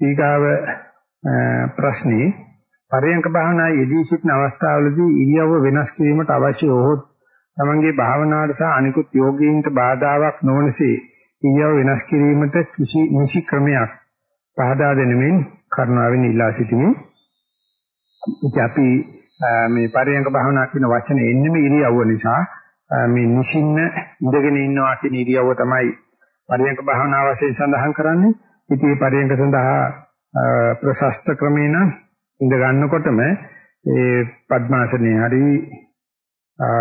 ඊගාව ප්‍රශ්නේ පරයන්ක භාවනා යෙදී සිටින අවස්ථාවලදී ඉරියව්ව වෙනස් කිරීමට අවශ්‍ය වොහොත් තමන්ගේ භාවනාවට සහ අනිකුත් යෝගීන්ට බාධාවක් නොවනසේ ඉරියව්ව වෙනස් කිරීමට කිසි නිසි ක්‍රමයක් පහදා දෙනෙමින් කරුණාවෙන් ඉල්ලා සිටිමි. ඉතින් අපි මේ පරයන්ක භාවනා කියන වචනේ එන්නේ මේ ඉරියව්ව නිසා මේ නිසින්න ඉඳගෙන ඉන්නවා කියන ඉරියව්ව තමයි පරයන්ක භාවනා වශයෙන් සඳහන් කරන්නේ. ඉතින් මේ පරයන්ක සඳහා ප්‍රශස්ත ක්‍රමේන ඉඳ ගන්නකොටම ඒ පద్මාසනයේ හරි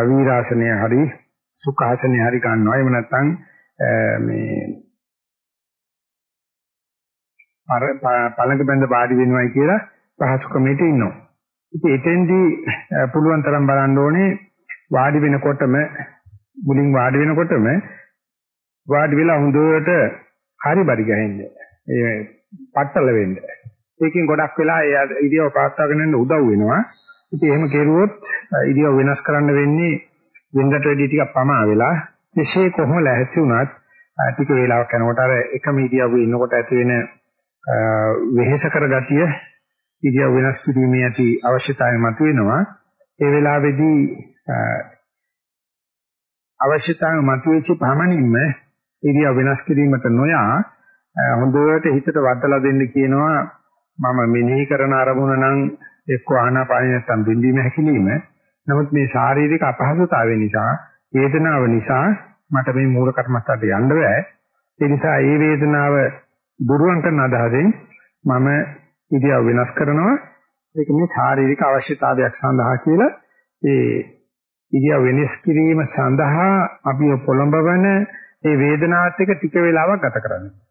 වීරාසනයේ හරි සුඛාසනයේ හරි ගන්නවා. එහෙම නැත්නම් මේ පළඟ බඳ වාඩි වෙනවයි කියලා පහසු ක්‍රමයකට ඉන්නවා. ඉතින් එතෙන්දී පුළුවන් තරම් බලන්න ඕනේ වාඩි වෙනකොටම මුලින් වාඩි වෙනකොටම වාඩි වෙලා හොඳට හරි බරි ගහින්න. ඒ පట్టල වෙන්න. ඒකෙන් ගොඩක් වෙලා ඒ ඉරියව පාත්වාගෙන යන්න උදව් වෙනවා. ඉතින් එහෙම කෙරුවොත් ඉරියව වෙනස් කරන්න වෙන්නේ වෙනදට වැඩි ටිකක් පමා වෙලා කෙසේ කොහොම ලැහැත්ති වුණත් ටික වේලාවක් යනකොට අර එකම ඉරියව්වේ ඉන්නකොට ඇති වෙන වෙහෙස කර ගතිය ඉරියව් වෙනස් කිරීමේ ඇති අවශ්‍යතාවය මතුවෙනවා. ඒ වෙලාවේදී අවශ්‍යතාවය මතුවෙච්ච පමණින්ම ඉරියව් වෙනස් කිරීමට නොයා හොඳට හිතට වදලා දෙන්න කියනවා මම මෙනෙහි කරන අරමුණ නම් එක්ක ආනාපානිය නැත්තම් බින්දීම හැකිලිම. නමුත් මේ ශාරීරික අපහසුතාවය නිසා වේදනාව නිසා මට මේ මූල කර්මස්ථානට යන්න බෑ. ඒ නිසා මේ වේදනාව දුරුවන් කරන අදහසෙන් මම ඉරියව් වෙනස් කරනවා. ඒක මේ ශාරීරික අවශ්‍යතාවයක් සඳහා කියලා. ඒ ඉරියව් වෙනස් කිරීම සඳහා අපි පොළඹවන මේ වේදනාවත් එක්ක ටික වෙලාවක් ගත කරන්නේ.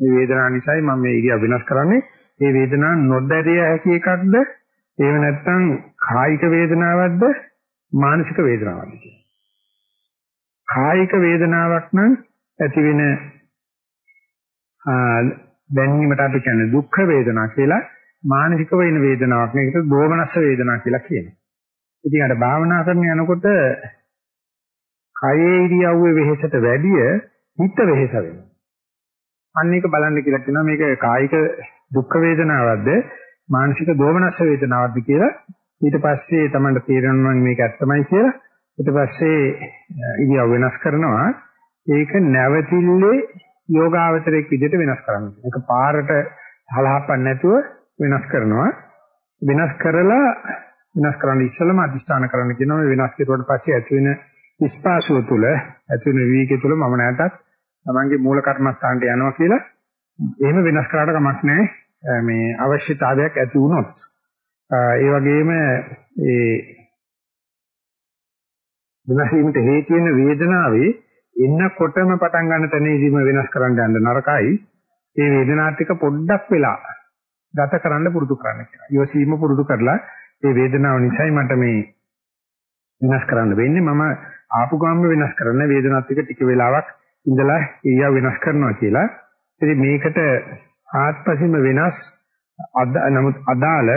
මේ වේදනාව නිසායි මම මේ ඉරියව් වෙනස් කරන්නේ. මේ වේදනාව නොදැරිය හැකි එකක්ද? එහෙම නැත්නම් කායික වේදනාවක්ද? මානසික වේදනාවක්ද? කායික වේදනාවක් නම් ඇති වෙන දැනීමට අපි කියන්නේ දුක්ඛ වේදනා කියලා මානසික වෙන වේදනාවක් නේද? දෝමනස්ස වේදනා කියලා කියනවා. ඉතින් අර භාවනා කරන යනකොට කයේ ඉරියව්වේ වෙහෙසට වැඩිය හිත වෙහෙස වෙනවා. අන්න ඒක බලන්න කියලා කියනවා. මේක කායික දුක් වේදනාවක්ද? මානසික දෝමනස්ස වේදනාවක්ද කියලා. ඊට පස්සේ තමයි තේරෙනවා මේක ඇත්තමයි කියලා. ඊට පස්සේ ඉරියව් වෙනස් කරනවා. ඒක නැවතිල්ලේ යෝගාවචරයක් විදිහට වෙනස් කරනවා ඒක පාරට හලහපන්න නැතුව වෙනස් කරනවා. වෙනස් කරලා වෙනස් කරන්න ඉස්සෙල්ලම අදිස්ථාන කරන්න කියනවා. වෙනස් කෙරුවට පස්සේ ඇති වෙන ස්පාසුව තුළ ඇති වෙන විවිධක තුළ මම නැටත් තමන්ගේ මූල කර්මස්ථානට යනවා කියලා එහෙම වෙනස් කරාට කමක් නැහැ. මේ අවශ්‍යතාවයක් ඇති වුණොත් ඒ වගේම ඒ වෙනසීමට හේතු වෙන වේදනාවේ එන්නකොටම පටන් ගන්න තැනදීම වෙනස් කරන්න යන්න නරකයි. ඒ වේදනාත් එක්ක පොඩ්ඩක් වෙලා ගත කරන්න පුරුදු කරන්න කියලා. ඊවසීම පුරුදු කරලා ඒ වේදනාව නිසායි මට මේ වෙනස් කරන්න වෙන්නේ. මම ආපු ගාම වෙනස් කරන්න වේදනාත් එක්ක ටික වෙලාවක් ඉඳලා ඉරියව් වෙනස් කරනවා කියලා. ඉතින් මේකට ආත්පසීම වෙනස් නමුත් අදාළ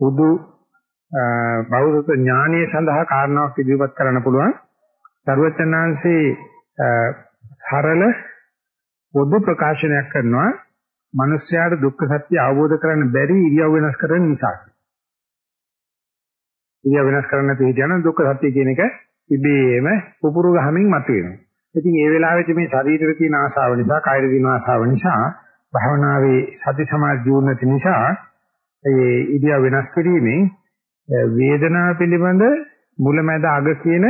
උදු බෞද්ධ ඥානයේ සඳහා කාරණාවක් ඉදිරිපත් කරන්න පුළුවන්. ਸਰවචනාංශේ සරල පොදු ප්‍රකාශනයක් කරනවා මිනිස්යාට දුක්ඛ සත්‍ය අවබෝධ කරගන්න බැරි ඉරියව් වෙනස් කරන නිසා. ඉරියව් වෙනස් කරන්න නැති හිටියනම් දුක්ඛ සත්‍ය කියන එක ඉබේම පුපුරු ගහමින් මතුවෙනවා. ඉතින් ඒ වෙලාවේදී මේ ශරීරයේ තියෙන ආශාව නිසා, කායයේ තියෙන ආශාව නිසා, භාවනාවේ සති සමාධි ජීවනති නිසා ඒ ඉදියා වෙනස් කිරීමෙන් වේදනාව පිළිබඳ මුලැමැද අග කියන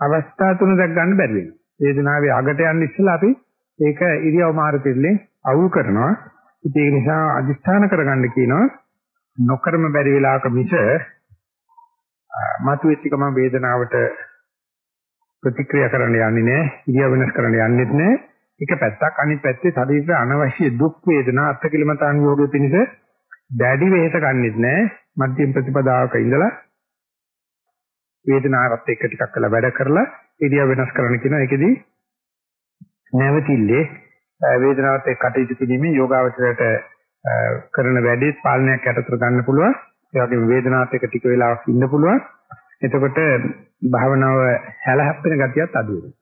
අවස්ථා තුන දැක් ගන්න බැරි වෙනවා. වේදනාවේ අගට යන්න ඉස්සෙල්ලා අපි ඒක ඉරියව් මාර පිළිලෙන් අවුල් කරනවා. ඉතින් ඒ නිසා අදිෂ්ඨාන කරගන්න කියනවා නොකරම බැරි වෙලාවක මිස මතුවෙච්ච ගමන් වේදනාවට ප්‍රතික්‍රියා කරන්න යන්නේ නැහැ. ඉරියව් වෙනස් කරන්න යන්නෙත් නැහැ. එක පැත්තක් අනිත් පැත්තේ ශරීරයට අනවශ්‍ය දුක් වේදනා අත්කිලමතාන් යෝගයේ පිණිස දැඩි වෙහෙස ගන්නෙත් නැහැ. මධ්‍යම ප්‍රතිපදාවක ඉඳලා වේදනාවත් එක්ක ටිකක් වෙලා වැඩ කරලා ඉරියව් වෙනස් කරන්න කියනවා. ඒකෙදි නැවතිල්ලේ වේදනාවත් එක්ක කටයුතු කිරීමේ යෝගාවචරයට කරන වැඩේ පාලනයක් යටතට ගන්න පුළුවන්. ඒ වගේම වේදනාවත් එක්ක ටික වෙලාවක් ඉන්න පුළුවන්. එතකොට භාවනාව හැලහැප්පෙන ගතියත් අඩු වෙනවා.